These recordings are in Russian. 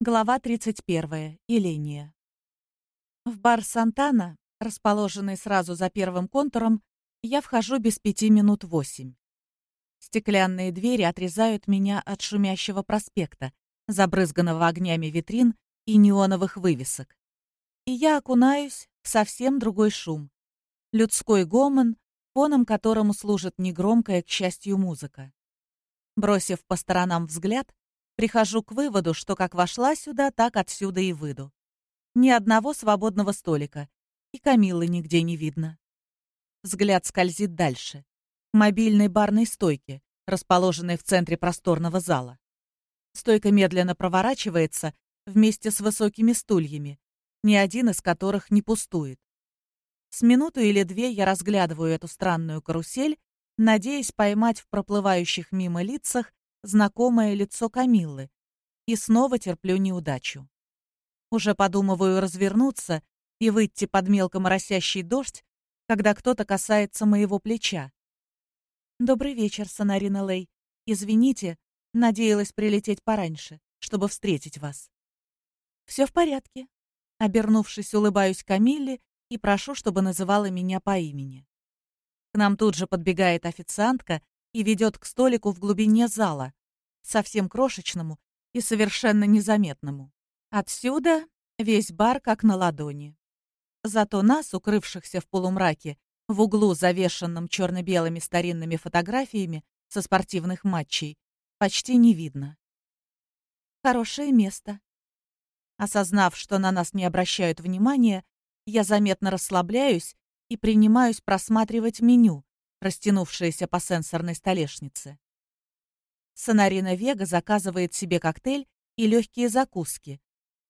Глава 31. Еления. В бар Сантана, расположенный сразу за первым контуром, я вхожу без пяти минут восемь. Стеклянные двери отрезают меня от шумящего проспекта, забрызганного огнями витрин и неоновых вывесок. И я окунаюсь в совсем другой шум. Людской гомон, фоном которому служит негромкая, к счастью, музыка. Бросив по сторонам взгляд, Прихожу к выводу, что как вошла сюда, так отсюда и выйду. Ни одного свободного столика. И Камиллы нигде не видно. Взгляд скользит дальше. К мобильной барной стойке, расположенной в центре просторного зала. Стойка медленно проворачивается вместе с высокими стульями, ни один из которых не пустует. С минуту или две я разглядываю эту странную карусель, надеясь поймать в проплывающих мимо лицах знакомое лицо Камиллы и снова терплю неудачу. Уже подумываю развернуться и выйти под мелко моросящий дождь, когда кто-то касается моего плеча. «Добрый вечер, Сонарина Лей. Извините, надеялась прилететь пораньше, чтобы встретить вас». «Все в порядке». Обернувшись, улыбаюсь Камилле и прошу, чтобы называла меня по имени. К нам тут же подбегает официантка и ведет к столику в глубине зала, совсем крошечному и совершенно незаметному. Отсюда весь бар как на ладони. Зато нас, укрывшихся в полумраке, в углу, завешенном черно-белыми старинными фотографиями со спортивных матчей, почти не видно. Хорошее место. Осознав, что на нас не обращают внимания, я заметно расслабляюсь и принимаюсь просматривать меню, растянувшееся по сенсорной столешнице. Сонарина Вега заказывает себе коктейль и легкие закуски.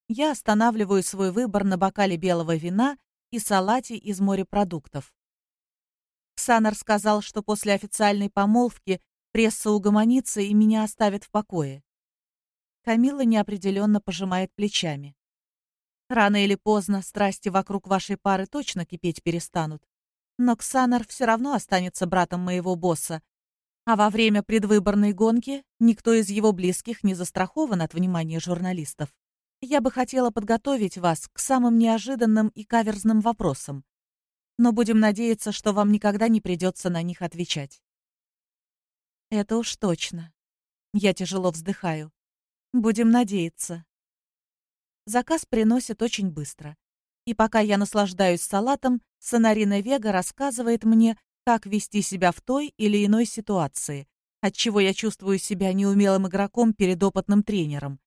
Я останавливаю свой выбор на бокале белого вина и салате из морепродуктов. Ксанар сказал, что после официальной помолвки пресса угомонится и меня оставит в покое. Камила неопределенно пожимает плечами. Рано или поздно страсти вокруг вашей пары точно кипеть перестанут. Но Ксанар все равно останется братом моего босса, а во время предвыборной гонки никто из его близких не застрахован от внимания журналистов. Я бы хотела подготовить вас к самым неожиданным и каверзным вопросам. Но будем надеяться, что вам никогда не придется на них отвечать. Это уж точно. Я тяжело вздыхаю. Будем надеяться. Заказ приносят очень быстро. И пока я наслаждаюсь салатом, Сонарина Вега рассказывает мне, как вести себя в той или иной ситуации, отчего я чувствую себя неумелым игроком перед опытным тренером.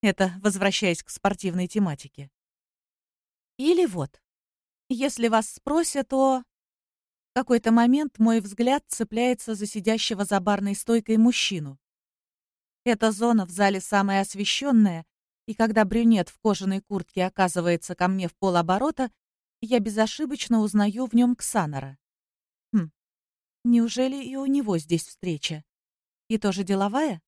Это возвращаясь к спортивной тематике. Или вот. Если вас спросят о... В какой-то момент мой взгляд цепляется за сидящего за барной стойкой мужчину. Эта зона в зале самая освещенная, и когда брюнет в кожаной куртке оказывается ко мне в полоборота, я безошибочно узнаю в нем Ксанора. Неужели и у него здесь встреча? И тоже деловая?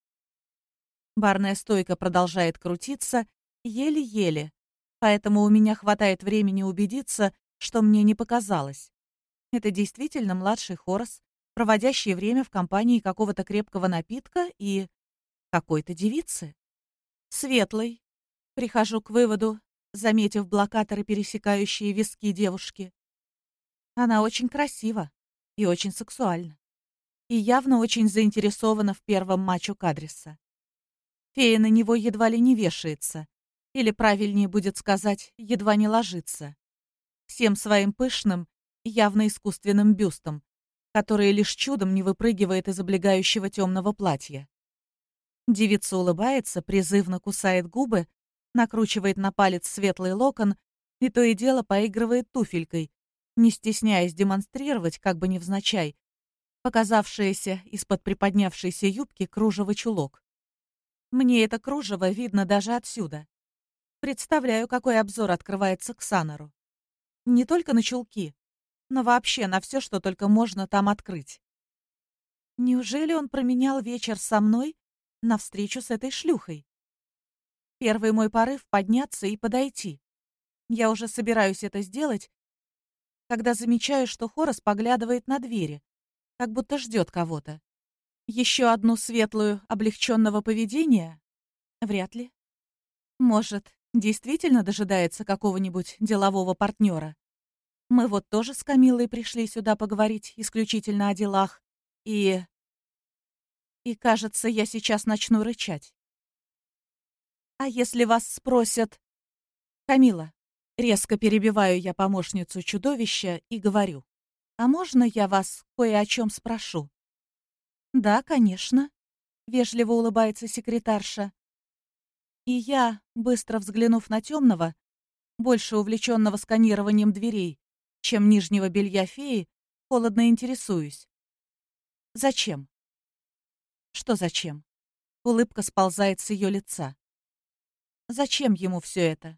Барная стойка продолжает крутиться, еле-еле, поэтому у меня хватает времени убедиться, что мне не показалось. Это действительно младший Хорос, проводящий время в компании какого-то крепкого напитка и какой-то девицы. Светлый, Прихожу к выводу, заметив блокаторы, пересекающие виски девушки. Она очень красива и очень сексуальна. И явно очень заинтересована в первом матче Кадриса. Фея на него едва ли не вешается. Или, правильнее будет сказать, едва не ложится. Всем своим пышным, явно искусственным бюстом, который лишь чудом не выпрыгивает из облегающего темного платья. Девица улыбается, призывно кусает губы, накручивает на палец светлый локон и то и дело поигрывает туфелькой, не стесняясь демонстрировать, как бы невзначай, показавшееся из-под приподнявшейся юбки кружево чулок. Мне это кружево видно даже отсюда. Представляю, какой обзор открывается к Санору. Не только на чулки, но вообще на все, что только можно там открыть. Неужели он променял вечер со мной на встречу с этой шлюхой? Первый мой порыв — подняться и подойти. Я уже собираюсь это сделать, когда замечаю, что Хорос поглядывает на двери, как будто ждет кого-то. Еще одну светлую облегченного поведения? Вряд ли. Может, действительно дожидается какого-нибудь делового партнера? Мы вот тоже с Камилой пришли сюда поговорить исключительно о делах. И... И, кажется, я сейчас начну рычать. А если вас спросят... Камила, резко перебиваю я помощницу чудовища и говорю. А можно я вас кое о чем спрошу? Да, конечно. Вежливо улыбается секретарша. И я, быстро взглянув на темного, больше увлеченного сканированием дверей, чем нижнего белья феи, холодно интересуюсь. Зачем? Что зачем? Улыбка сползает с ее лица. Зачем ему все это?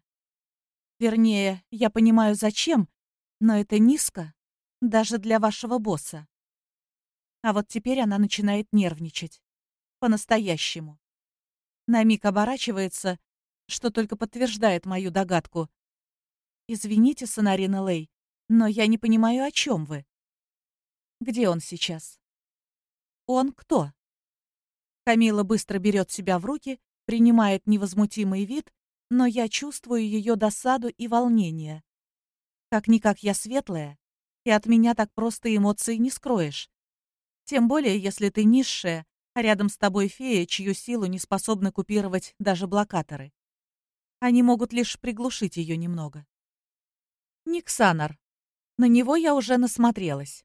Вернее, я понимаю, зачем, но это низко, даже для вашего босса. А вот теперь она начинает нервничать. По-настоящему. На миг оборачивается, что только подтверждает мою догадку. «Извините, Сонарина Лей, но я не понимаю, о чем вы. Где он сейчас? Он кто? Камила быстро берет себя в руки, принимает невозмутимый вид, но я чувствую ее досаду и волнение. Как-никак я светлая, и от меня так просто эмоции не скроешь. Тем более, если ты низшая, а рядом с тобой фея, чью силу не способны купировать даже блокаторы. Они могут лишь приглушить ее немного. Никсанар, на него я уже насмотрелась.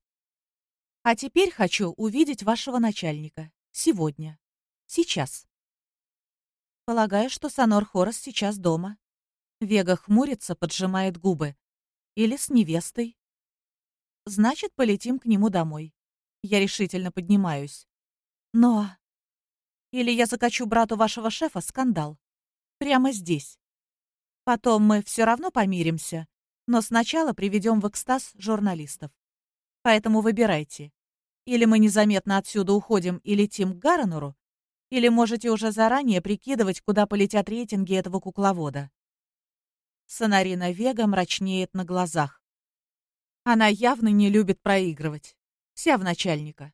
А теперь хочу увидеть вашего начальника. Сегодня. Сейчас. Полагаю, что Санор Хорос сейчас дома. Вега хмурится, поджимает губы. Или с невестой. Значит, полетим к нему домой. Я решительно поднимаюсь. Но... Или я закачу брату вашего шефа скандал. Прямо здесь. Потом мы все равно помиримся, но сначала приведем в экстаз журналистов. Поэтому выбирайте. Или мы незаметно отсюда уходим и летим к Гаронору, или можете уже заранее прикидывать, куда полетят рейтинги этого кукловода. Сонарина Вега мрачнеет на глазах. Она явно не любит проигрывать. Вся в начальника.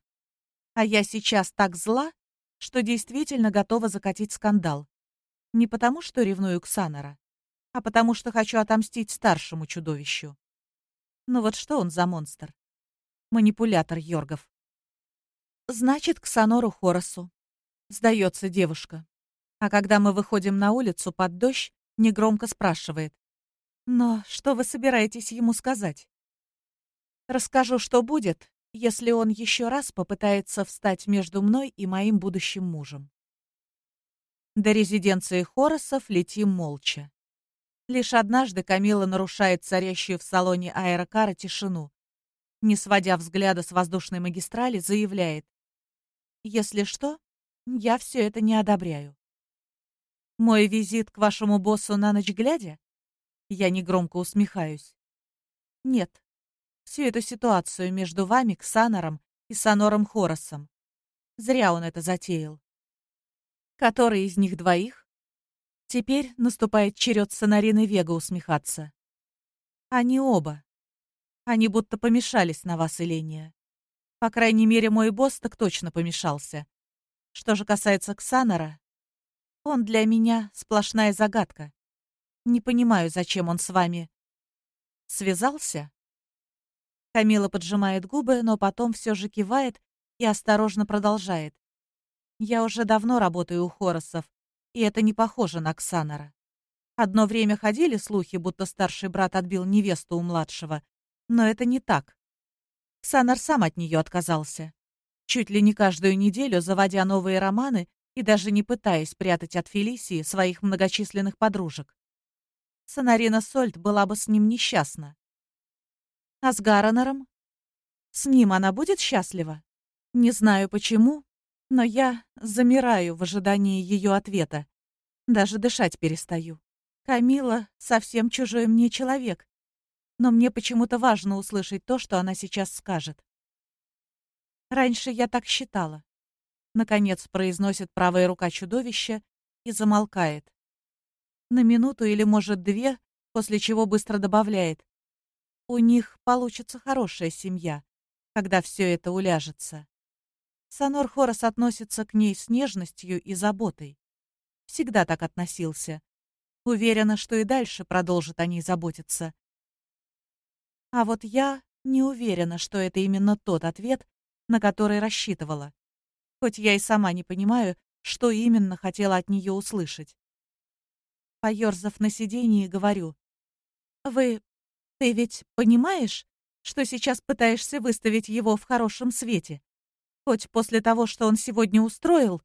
А я сейчас так зла, что действительно готова закатить скандал. Не потому, что ревную к Санора, а потому что хочу отомстить старшему чудовищу. Ну вот что он за монстр? Манипулятор Йоргов. Значит, к Санору Хоросу. Сдается девушка. А когда мы выходим на улицу под дождь, негромко спрашивает. Но что вы собираетесь ему сказать? Расскажу, что будет, если он еще раз попытается встать между мной и моим будущим мужем. До резиденции Хоросов летим молча. Лишь однажды Камила нарушает царящую в салоне аэрокара тишину. Не сводя взгляда с воздушной магистрали, заявляет. «Если что, я все это не одобряю». «Мой визит к вашему боссу на ночь глядя?» Я негромко усмехаюсь. «Нет. Всю эту ситуацию между вами, Ксанором и Санором Хоросом. Зря он это затеял. Который из них двоих Теперь наступает черед Сонарины Вега усмехаться. Они оба. Они будто помешались на вас, Эления. По крайней мере, мой босс так точно помешался. Что же касается Ксанора, он для меня сплошная загадка. Не понимаю, зачем он с вами связался. Камила поджимает губы, но потом все же кивает и осторожно продолжает. Я уже давно работаю у Хоросов, и это не похоже на Ксанора. Одно время ходили слухи, будто старший брат отбил невесту у младшего, но это не так. Ксанор сам от нее отказался. Чуть ли не каждую неделю заводя новые романы и даже не пытаясь прятать от Фелисии своих многочисленных подружек. Сонарина Сольт была бы с ним несчастна. А с Гаронером? С ним она будет счастлива? Не знаю почему, но я замираю в ожидании ее ответа. Даже дышать перестаю. Камила совсем чужой мне человек. Но мне почему-то важно услышать то, что она сейчас скажет. Раньше я так считала. Наконец произносит правая рука чудовища и замолкает. На минуту или, может, две, после чего быстро добавляет. У них получится хорошая семья, когда все это уляжется. Санор Хорос относится к ней с нежностью и заботой. Всегда так относился. Уверена, что и дальше продолжит о ней заботиться. А вот я не уверена, что это именно тот ответ, на который рассчитывала. Хоть я и сама не понимаю, что именно хотела от нее услышать. Поёрзав на сиденье, говорю. «Вы... ты ведь понимаешь, что сейчас пытаешься выставить его в хорошем свете? Хоть после того, что он сегодня устроил,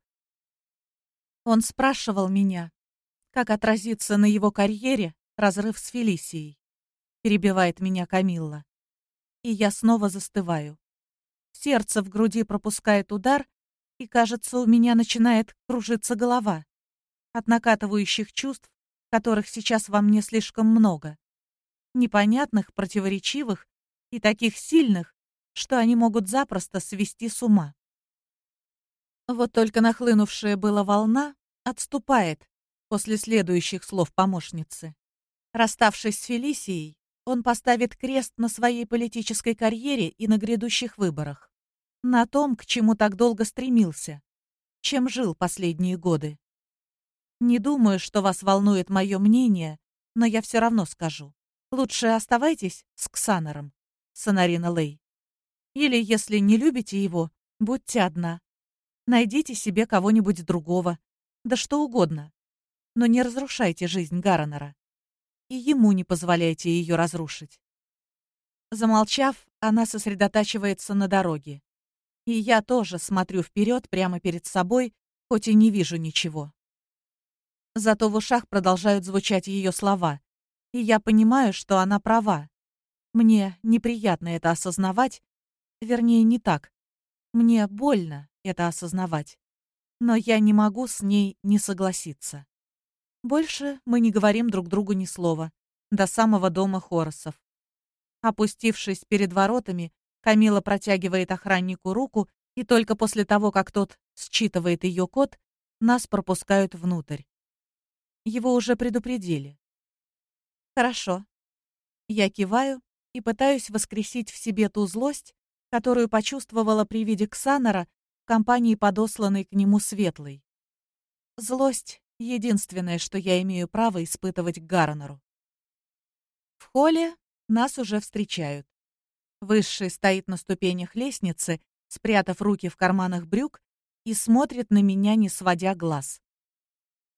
он спрашивал меня, как отразится на его карьере разрыв с Фелисией. Перебивает меня Камилла. И я снова застываю. Сердце в груди пропускает удар, и, кажется, у меня начинает кружиться голова от накатывающих чувств, которых сейчас во мне слишком много. Непонятных, противоречивых и таких сильных, что они могут запросто свести с ума. Вот только нахлынувшая была волна отступает после следующих слов помощницы. Расставшись с Фелисией, он поставит крест на своей политической карьере и на грядущих выборах. На том, к чему так долго стремился, чем жил последние годы. Не думаю, что вас волнует мое мнение, но я все равно скажу. Лучше оставайтесь с Ксанором, Сонарина Лей. Или, если не любите его, будьте одна. Найдите себе кого-нибудь другого. Да что угодно. Но не разрушайте жизнь Гарренера. И ему не позволяйте ее разрушить. Замолчав, она сосредотачивается на дороге. И я тоже смотрю вперед прямо перед собой, хоть и не вижу ничего. Зато в ушах продолжают звучать ее слова. И я понимаю, что она права. Мне неприятно это осознавать. Вернее, не так. Мне больно это осознавать. Но я не могу с ней не согласиться. Больше мы не говорим друг другу ни слова. До самого дома Хоросов. Опустившись перед воротами, Камила протягивает охраннику руку, и только после того, как тот считывает ее код, нас пропускают внутрь. Его уже предупредили. Хорошо. Я киваю и пытаюсь воскресить в себе ту злость, которую почувствовала при виде Ксанора в компании подосланной к нему Светлой. Злость — единственное, что я имею право испытывать к Гарнеру. В холле нас уже встречают. Высший стоит на ступенях лестницы, спрятав руки в карманах брюк, и смотрит на меня, не сводя глаз.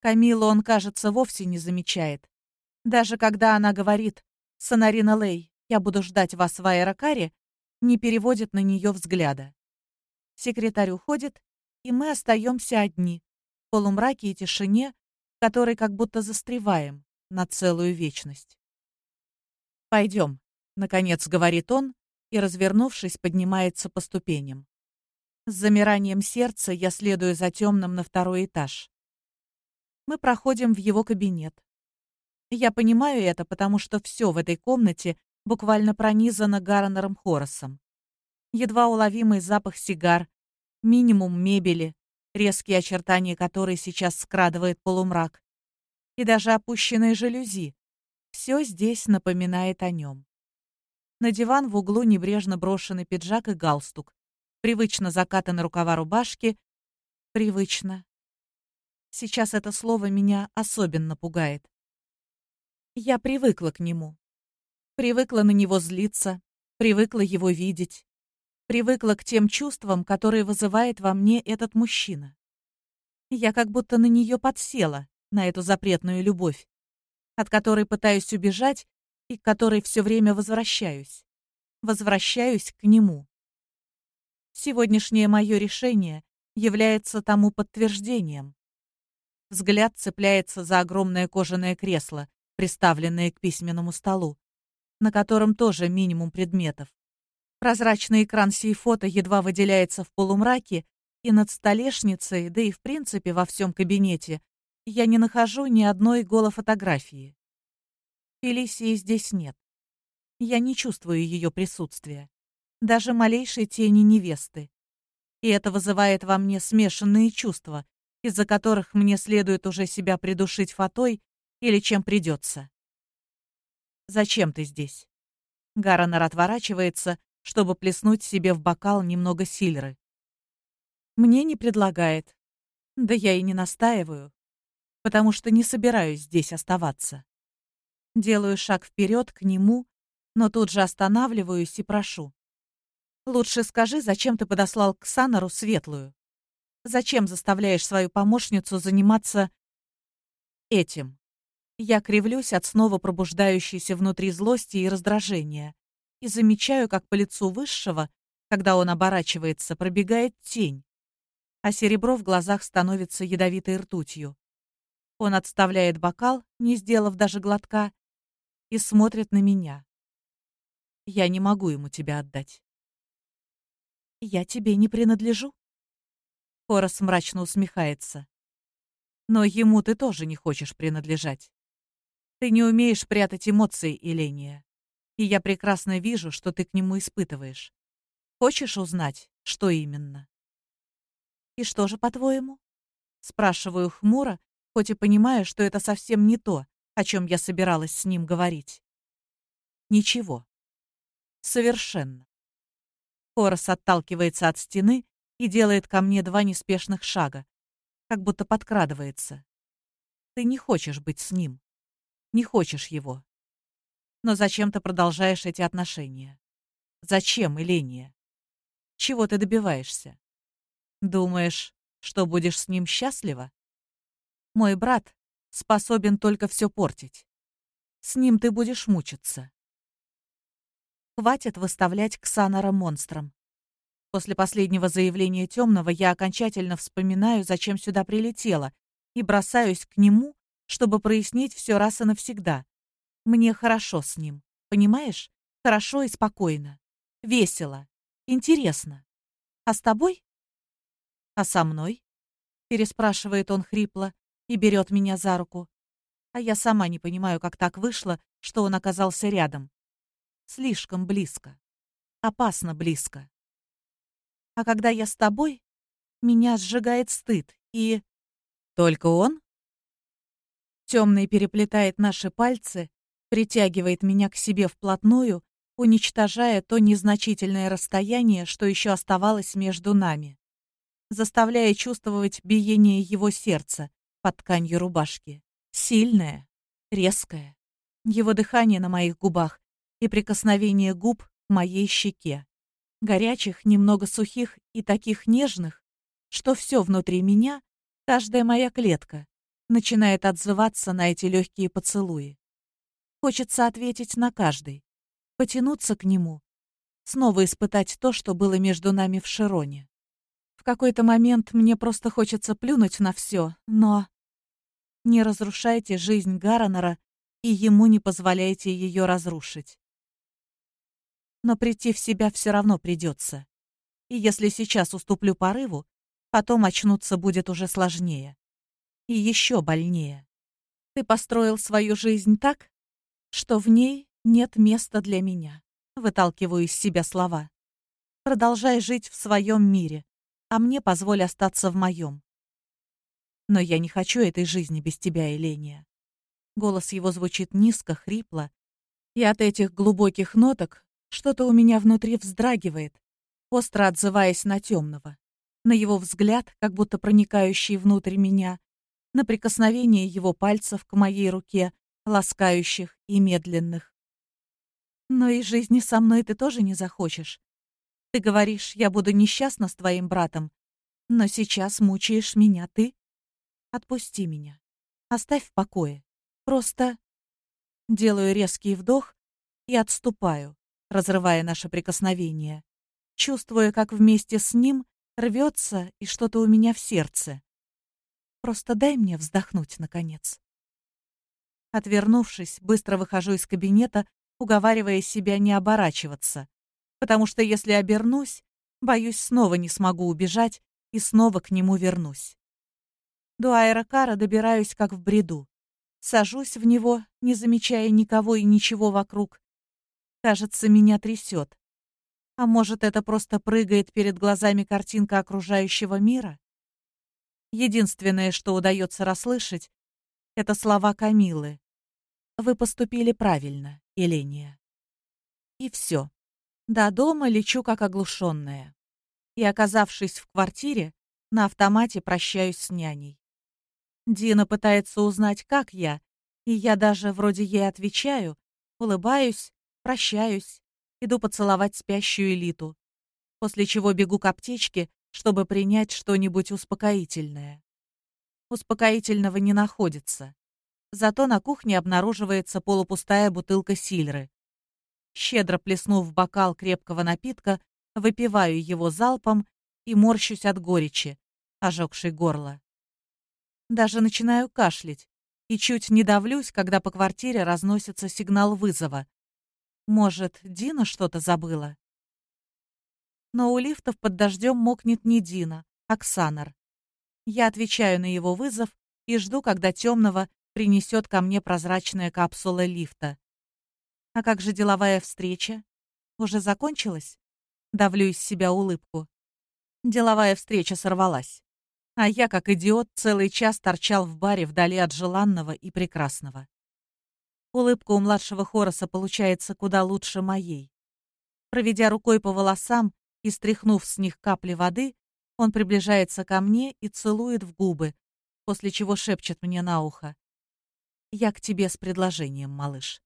Камилу он, кажется, вовсе не замечает. Даже когда она говорит «Сонарина Лей, я буду ждать вас в аэрокаре», не переводит на нее взгляда. Секретарь уходит, и мы остаемся одни, в полумраке и тишине, в которой как будто застреваем на целую вечность. «Пойдем», — наконец говорит он, и, развернувшись, поднимается по ступеням. С замиранием сердца я следую за темным на второй этаж. Мы проходим в его кабинет. Я понимаю это, потому что все в этой комнате буквально пронизано Гарренером Хоросом. Едва уловимый запах сигар, минимум мебели, резкие очертания которой сейчас скрадывает полумрак, и даже опущенные жалюзи. Все здесь напоминает о нем. На диван в углу небрежно брошенный пиджак и галстук. Привычно закатаны рукава рубашки. Привычно. Сейчас это слово меня особенно пугает. Я привыкла к нему. Привыкла на него злиться, привыкла его видеть. Привыкла к тем чувствам, которые вызывает во мне этот мужчина. Я как будто на нее подсела, на эту запретную любовь, от которой пытаюсь убежать и к которой все время возвращаюсь. Возвращаюсь к нему. Сегодняшнее мое решение является тому подтверждением. Взгляд цепляется за огромное кожаное кресло, приставленное к письменному столу, на котором тоже минимум предметов. Прозрачный экран сей-фото едва выделяется в полумраке, и над столешницей, да и в принципе во всем кабинете, я не нахожу ни одной голофотографии. Фелисии здесь нет. Я не чувствую ее присутствия. Даже малейшей тени невесты. И это вызывает во мне смешанные чувства, из-за которых мне следует уже себя придушить фатой или чем придется. «Зачем ты здесь?» Гаронер отворачивается, чтобы плеснуть себе в бокал немного сильры. Мне не предлагает. Да я и не настаиваю. потому что не собираюсь здесь оставаться. Делаю шаг вперед к нему, но тут же останавливаюсь и прошу. Лучше скажи, зачем ты подослал к Санору Светлую? Зачем заставляешь свою помощницу заниматься этим? Я кривлюсь от снова пробуждающейся внутри злости и раздражения и замечаю, как по лицу Высшего, когда он оборачивается, пробегает тень, а серебро в глазах становится ядовитой ртутью. Он отставляет бокал, не сделав даже глотка, и смотрит на меня. Я не могу ему тебя отдать. «Я тебе не принадлежу?» Хорос мрачно усмехается. «Но ему ты тоже не хочешь принадлежать. Ты не умеешь прятать эмоции, Еления. И я прекрасно вижу, что ты к нему испытываешь. Хочешь узнать, что именно?» «И что же, по-твоему?» Спрашиваю хмуро, хоть и понимаю, что это совсем не то, о чем я собиралась с ним говорить. Ничего. Совершенно. Хорос отталкивается от стены и делает ко мне два неспешных шага, как будто подкрадывается. Ты не хочешь быть с ним. Не хочешь его. Но зачем ты продолжаешь эти отношения? Зачем, Эления? Чего ты добиваешься? Думаешь, что будешь с ним счастлива? Мой брат способен только все портить. С ним ты будешь мучиться. Хватит выставлять Ксанора монстром. После последнего заявления Темного я окончательно вспоминаю, зачем сюда прилетела, и бросаюсь к нему, чтобы прояснить все раз и навсегда. Мне хорошо с ним, понимаешь? Хорошо и спокойно. Весело. Интересно. А с тобой? А со мной? Переспрашивает он хрипло и берет меня за руку. А я сама не понимаю, как так вышло, что он оказался рядом. Слишком близко. Опасно близко. А когда я с тобой, меня сжигает стыд и... Только он? Темный переплетает наши пальцы, притягивает меня к себе вплотную, уничтожая то незначительное расстояние, что еще оставалось между нами, заставляя чувствовать биение его сердца под тканью рубашки. Сильное, резкое. Его дыхание на моих губах и прикосновение губ к моей щеке. Горячих, немного сухих и таких нежных, что все внутри меня, каждая моя клетка, начинает отзываться на эти легкие поцелуи. Хочется ответить на каждый, потянуться к нему, снова испытать то, что было между нами в Широне. В какой-то момент мне просто хочется плюнуть на все, но... Не разрушайте жизнь Гарренера и ему не позволяйте ее разрушить но прийти в себя все равно придется. И если сейчас уступлю порыву, потом очнуться будет уже сложнее. И еще больнее. Ты построил свою жизнь так, что в ней нет места для меня. Выталкиваю из себя слова. Продолжай жить в своем мире, а мне позволь остаться в моем. Но я не хочу этой жизни без тебя, Эления. Голос его звучит низко, хрипло, и от этих глубоких ноток что-то у меня внутри вздрагивает, остро отзываясь на темного, на его взгляд, как будто проникающий внутрь меня, на прикосновение его пальцев к моей руке, ласкающих и медленных. Но и жизни со мной ты тоже не захочешь. Ты говоришь, я буду несчастна с твоим братом, но сейчас мучаешь меня ты. Отпусти меня. Оставь в покое. Просто делаю резкий вдох и отступаю, разрывая наше прикосновение, чувствуя, как вместе с ним рвется и что-то у меня в сердце. Просто дай мне вздохнуть, наконец. Отвернувшись, быстро выхожу из кабинета, уговаривая себя не оборачиваться, потому что если обернусь, боюсь, снова не смогу убежать и снова к нему вернусь. До аэрокара добираюсь как в бреду. Сажусь в него, не замечая никого и ничего вокруг, Кажется, меня трясет. А может, это просто прыгает перед глазами картинка окружающего мира? Единственное, что удается расслышать, это слова Камилы. Вы поступили правильно, Еления. И все. До дома лечу как оглушенная. И, оказавшись в квартире, на автомате прощаюсь с няней. Дина пытается узнать, как я, и я даже вроде ей отвечаю, улыбаюсь, прощаюсь, иду поцеловать спящую элиту, после чего бегу к аптечке, чтобы принять что-нибудь успокоительное. Успокоительного не находится. Зато на кухне обнаруживается полупустая бутылка сильры. Щедро плеснув в бокал крепкого напитка, выпиваю его залпом и морщусь от горечи, ожегшей горло. Даже начинаю кашлять и чуть не давлюсь, когда по квартире разносится сигнал вызова. Может, Дина что-то забыла? Но у лифтов под дождем мокнет не Дина, а Ксанар. Я отвечаю на его вызов и жду, когда темного принесет ко мне прозрачная капсула лифта. А как же деловая встреча? Уже закончилась? Давлю из себя улыбку. Деловая встреча сорвалась. А я, как идиот, целый час торчал в баре вдали от желанного и прекрасного. Улыбка у младшего Хороса получается куда лучше моей. Проведя рукой по волосам и стряхнув с них капли воды, он приближается ко мне и целует в губы, после чего шепчет мне на ухо. «Я к тебе с предложением, малыш.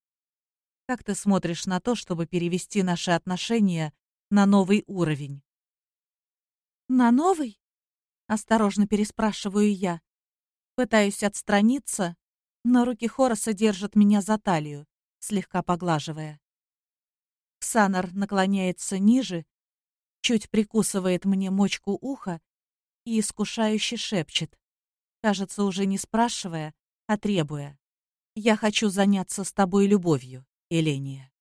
Как ты смотришь на то, чтобы перевести наши отношения на новый уровень?» «На новый?» — осторожно переспрашиваю я. Пытаюсь отстраниться, но руки Хороса держат меня за талию, слегка поглаживая. Ксанар наклоняется ниже чуть прикусывает мне мочку уха и искушающе шепчет, кажется, уже не спрашивая, а требуя. «Я хочу заняться с тобой любовью, Эления».